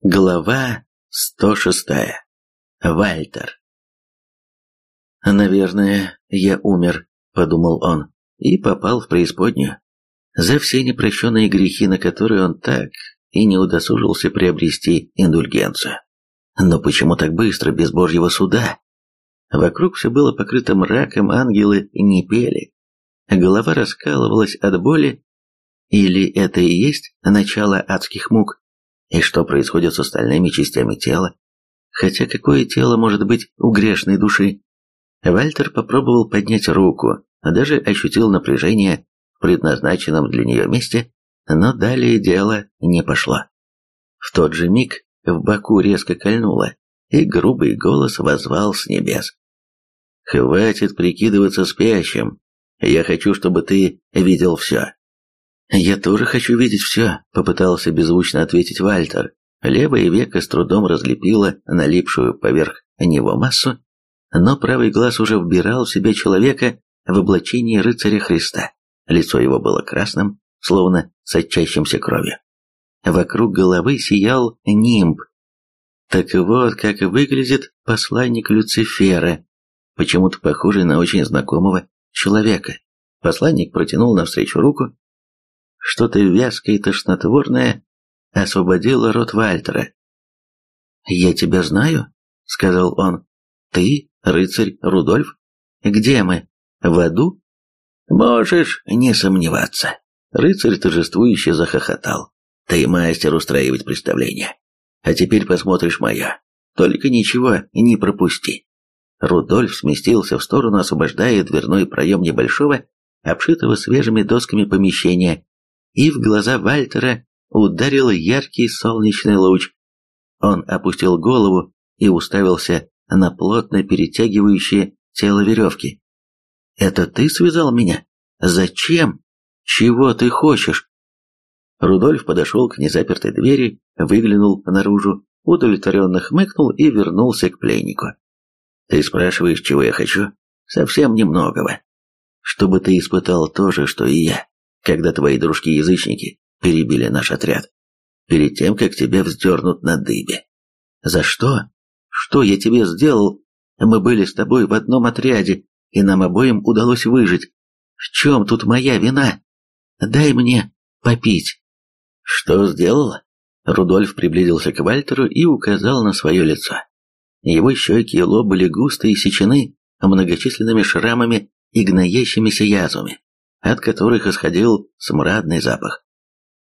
Глава 106. Вальтер. «Наверное, я умер», — подумал он, и попал в преисподнюю. За все непрощенные грехи, на которые он так и не удосужился приобрести индульгенцию. Но почему так быстро, без божьего суда? Вокруг все было покрыто мраком, ангелы не пели. Голова раскалывалась от боли. Или это и есть начало адских мук? И что происходит с остальными частями тела? Хотя какое тело может быть у грешной души? Вальтер попробовал поднять руку, даже ощутил напряжение в предназначенном для нее месте, но далее дело не пошло. В тот же миг в боку резко кольнуло, и грубый голос возвал с небес. «Хватит прикидываться спящим. Я хочу, чтобы ты видел все. «Я тоже хочу видеть все», — попытался беззвучно ответить Вальтер. Левое веко с трудом разлепило налипшую поверх него массу, но правый глаз уже вбирал в себя человека в облачении рыцаря Христа. Лицо его было красным, словно сочащимся кровью. Вокруг головы сиял нимб. Так вот, как выглядит посланник Люцифера, почему-то похожий на очень знакомого человека. Посланник протянул навстречу руку, что-то вязкое и тошнотворное освободило рот Вальтера. «Я тебя знаю», — сказал он. «Ты, рыцарь Рудольф? Где мы? В аду?» «Можешь не сомневаться». Рыцарь торжествующе захохотал. «Ты мастер устраивать представления. А теперь посмотришь мое. Только ничего не пропусти». Рудольф сместился в сторону, освобождая дверной проем небольшого, обшитого свежими досками помещения, и в глаза Вальтера ударил яркий солнечный луч. Он опустил голову и уставился на плотно перетягивающее тело веревки. «Это ты связал меня? Зачем? Чего ты хочешь?» Рудольф подошел к незапертой двери, выглянул наружу, удовлетворенно хмыкнул и вернулся к пленнику. «Ты спрашиваешь, чего я хочу? Совсем немногого. Чтобы ты испытал то же, что и я когда твои дружки-язычники перебили наш отряд, перед тем, как тебя вздернут на дыбе. За что? Что я тебе сделал? Мы были с тобой в одном отряде, и нам обоим удалось выжить. В чем тут моя вина? Дай мне попить. Что сделала? Рудольф приблизился к Вальтеру и указал на свое лицо. Его щеки и лоб были густо иссечены многочисленными шрамами и гноящимися язвами от которых исходил смрадный запах.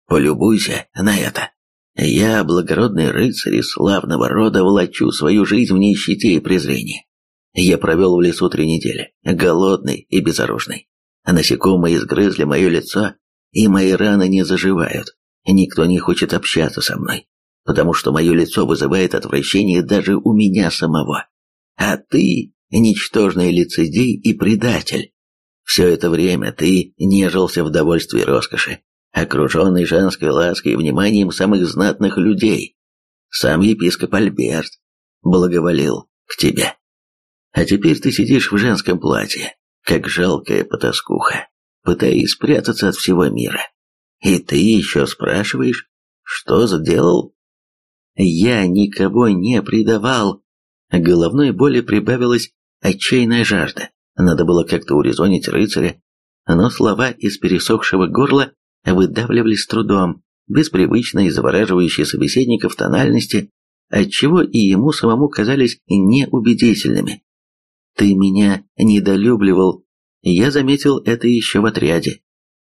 Полюбуйся на это. Я, благородный рыцарь из славного рода, влачу свою жизнь в нищете и презрении. Я провел в лесу три недели, голодный и безоружный. Насекомые изгрызли мое лицо, и мои раны не заживают. Никто не хочет общаться со мной, потому что мое лицо вызывает отвращение даже у меня самого. А ты – ничтожный лицедей и предатель. Все это время ты нежился в довольстве и роскоши, окруженный женской лаской и вниманием самых знатных людей. Сам епископ Альберт благоволил к тебе. А теперь ты сидишь в женском платье, как жалкая потаскуха, пытаясь спрятаться от всего мира. И ты еще спрашиваешь, что сделал? Я никого не предавал. Головной боли прибавилась отчаянная жажда. Надо было как-то урезонить рыцаря, но слова из пересохшего горла выдавливались с трудом, без привычной завораживающей собеседника в тональности, отчего и ему самому казались неубедительными. «Ты меня недолюбливал. Я заметил это еще в отряде».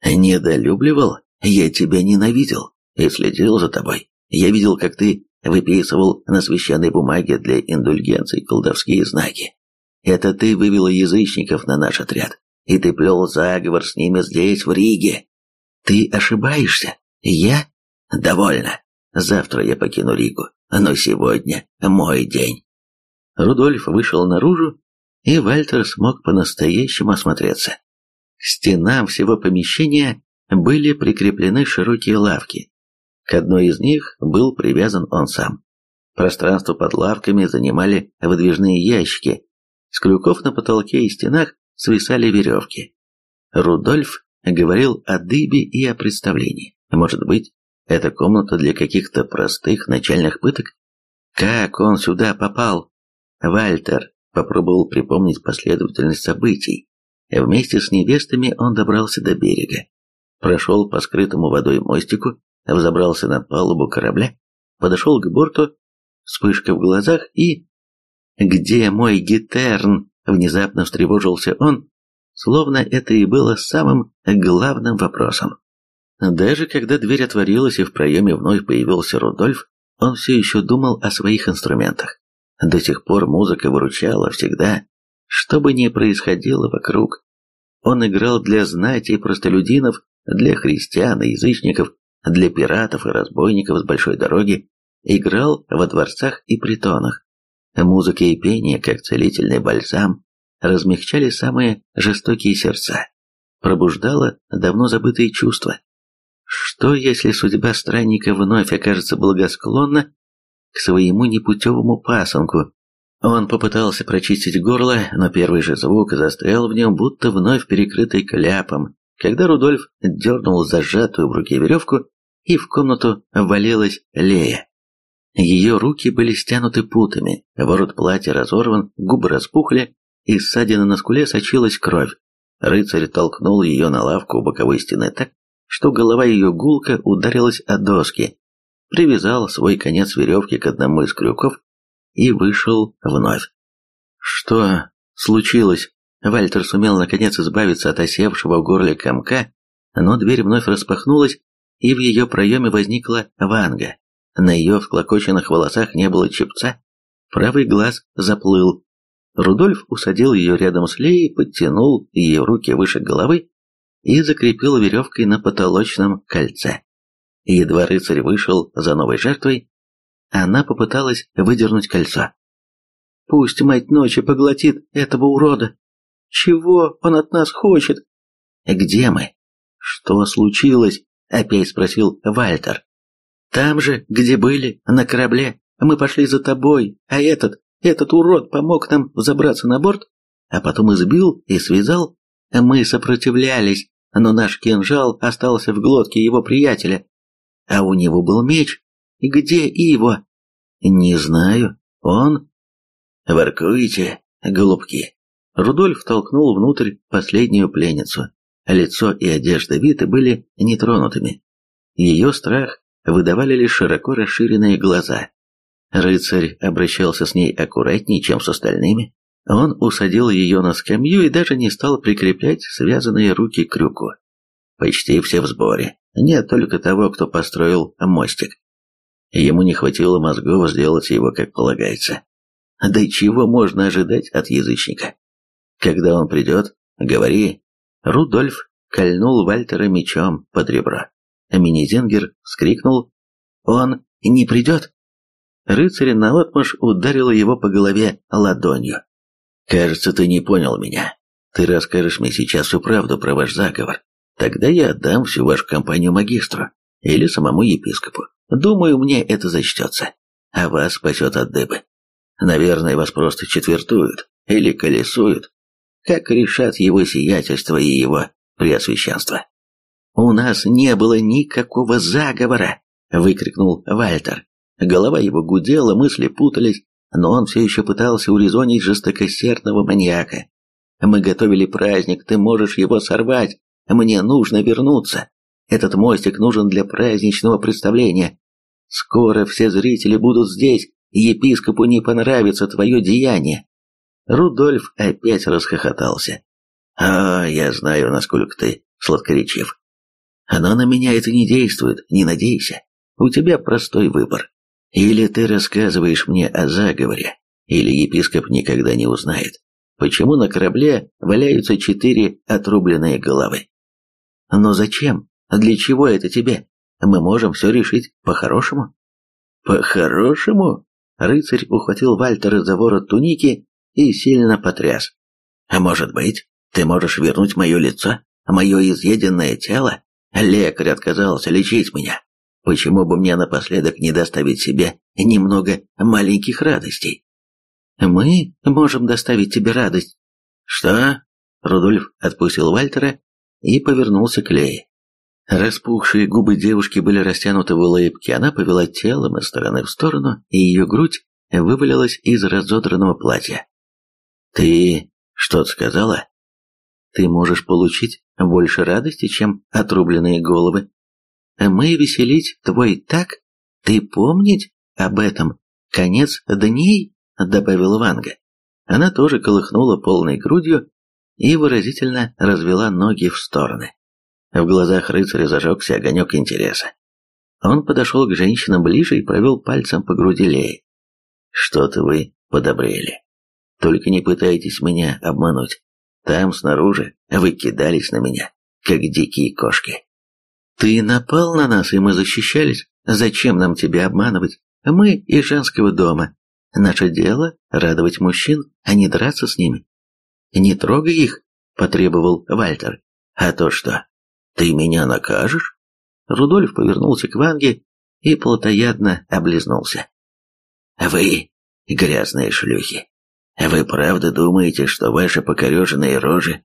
«Недолюбливал? Я тебя ненавидел и следил за тобой. Я видел, как ты выписывал на священной бумаге для индульгенций колдовские знаки. Это ты вывела язычников на наш отряд, и ты плел заговор с ними здесь, в Риге. Ты ошибаешься. Я? Довольно. Завтра я покину Ригу, но сегодня мой день. Рудольф вышел наружу, и Вальтер смог по-настоящему осмотреться. К стенам всего помещения были прикреплены широкие лавки. К одной из них был привязан он сам. Пространство под лавками занимали выдвижные ящики, с крюков на потолке и стенах свисали веревки. Рудольф говорил о дыбе и о представлении. Может быть, Это комната для каких-то простых начальных пыток? Как он сюда попал? Вальтер попробовал припомнить последовательность событий. Вместе с невестами он добрался до берега, прошел по скрытому водой мостику, взобрался на палубу корабля, подошел к борту, вспышка в глазах и... «Где мой гитерн?» — внезапно встревожился он, словно это и было самым главным вопросом. Даже когда дверь отворилась и в проеме вновь появился Рудольф, он все еще думал о своих инструментах. До сих пор музыка выручала всегда, что бы ни происходило вокруг. Он играл для знати и простолюдинов, для христиан и язычников, для пиратов и разбойников с большой дороги, играл во дворцах и притонах. Музыка и пение, как целительный бальзам, размягчали самые жестокие сердца, пробуждало давно забытые чувства. Что, если судьба странника вновь окажется благосклонна к своему непутевому пасынку? Он попытался прочистить горло, но первый же звук застрял в нем, будто вновь перекрытый кляпом, когда Рудольф дернул зажатую в руке веревку, и в комнату ввалилась Лея. Ее руки были стянуты путами, ворот платья разорван, губы распухли, из ссадины на скуле сочилась кровь. Рыцарь толкнул ее на лавку у боковой стены так, что голова ее гулко ударилась о доски, привязал свой конец веревки к одному из крюков и вышел вновь. Что случилось? Вальтер сумел наконец избавиться от осевшего в горле комка, но дверь вновь распахнулась, и в ее проеме возникла Ванга. На ее всклокоченных волосах не было чепца, правый глаз заплыл. Рудольф усадил ее рядом с Леей, подтянул ее руки выше головы и закрепил веревкой на потолочном кольце. Едва рыцарь вышел за новой жертвой, она попыталась выдернуть кольцо. «Пусть мать ночи поглотит этого урода! Чего он от нас хочет?» «Где мы?» «Что случилось?» — опять спросил Вальтер. «Там же, где были, на корабле. Мы пошли за тобой, а этот, этот урод помог нам забраться на борт, а потом избил и связал. Мы сопротивлялись, но наш кинжал остался в глотке его приятеля. А у него был меч. Где Иво? Не знаю. Он... Воркуете, голубки. Рудольф толкнул внутрь последнюю пленницу. Лицо и одежда Виты были нетронутыми. Ее страх выдавали лишь широко расширенные глаза. Рыцарь обращался с ней аккуратнее, чем с остальными. Он усадил ее на скамью и даже не стал прикреплять связанные руки к крюку. Почти все в сборе. Нет только того, кто построил мостик. Ему не хватило мозгов сделать его как полагается. Да чего можно ожидать от язычника? Когда он придет, говори. Рудольф кольнул Вальтера мечом под ребро. Минизингер вскрикнул. «Он не придет?» Рыцарь наотмашь ударила его по голове ладонью. «Кажется, ты не понял меня. Ты расскажешь мне сейчас всю правду про ваш заговор. Тогда я отдам всю вашу компанию магистру или самому епископу. Думаю, мне это зачтется, а вас спасет от дыбы. Наверное, вас просто четвертуют или колесуют, как решат его сиятельство и его преосвященство. «У нас не было никакого заговора!» — выкрикнул Вальтер. Голова его гудела, мысли путались, но он все еще пытался урезонить жестокосердного маньяка. «Мы готовили праздник, ты можешь его сорвать. Мне нужно вернуться. Этот мостик нужен для праздничного представления. Скоро все зрители будут здесь, епископу не понравится твое деяние». Рудольф опять расхохотался. «А, я знаю, насколько ты сладкоречив. Но на меня это не действует, не надейся. У тебя простой выбор. Или ты рассказываешь мне о заговоре, или епископ никогда не узнает, почему на корабле валяются четыре отрубленные головы. Но зачем? Для чего это тебе? Мы можем все решить по-хорошему. По-хорошему? Рыцарь ухватил Вальтера за ворот туники и сильно потряс. А может быть, ты можешь вернуть мое лицо, мое изъеденное тело? Лекарь отказался лечить меня. Почему бы мне напоследок не доставить себе немного маленьких радостей? Мы можем доставить тебе радость. Что? Рудольф отпустил Вальтера и повернулся к Лее. Распухшие губы девушки были растянуты в улыбке, она повела телом из стороны в сторону, и ее грудь вывалилась из разодранного платья. «Ты что-то сказала?» «Ты можешь получить больше радости, чем отрубленные головы. Мы веселить твой так? Ты помнить об этом? Конец дней?» — добавила Ванга. Она тоже колыхнула полной грудью и выразительно развела ноги в стороны. В глазах рыцаря зажегся огонек интереса. Он подошел к женщинам ближе и провел пальцем по груди Леи. «Что-то вы подобрели. Только не пытайтесь меня обмануть. Там, снаружи, вы кидались на меня, как дикие кошки». «Ты напал на нас, и мы защищались. Зачем нам тебя обманывать? Мы из женского дома. Наше дело — радовать мужчин, а не драться с ними». «Не трогай их», — потребовал Вальтер. «А то что, «Ты меня накажешь?» Рудольф повернулся к Ванге и плотоядно облизнулся. «Вы, грязные шлюхи, вы правда думаете, что ваши покореженные рожи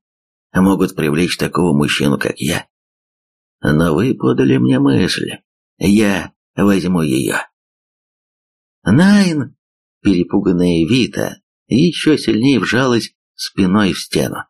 могут привлечь такого мужчину, как я? Но вы подали мне мысль. Я возьму ее». «Найн!» Перепуганная Вита еще сильнее вжалась спиной в стену.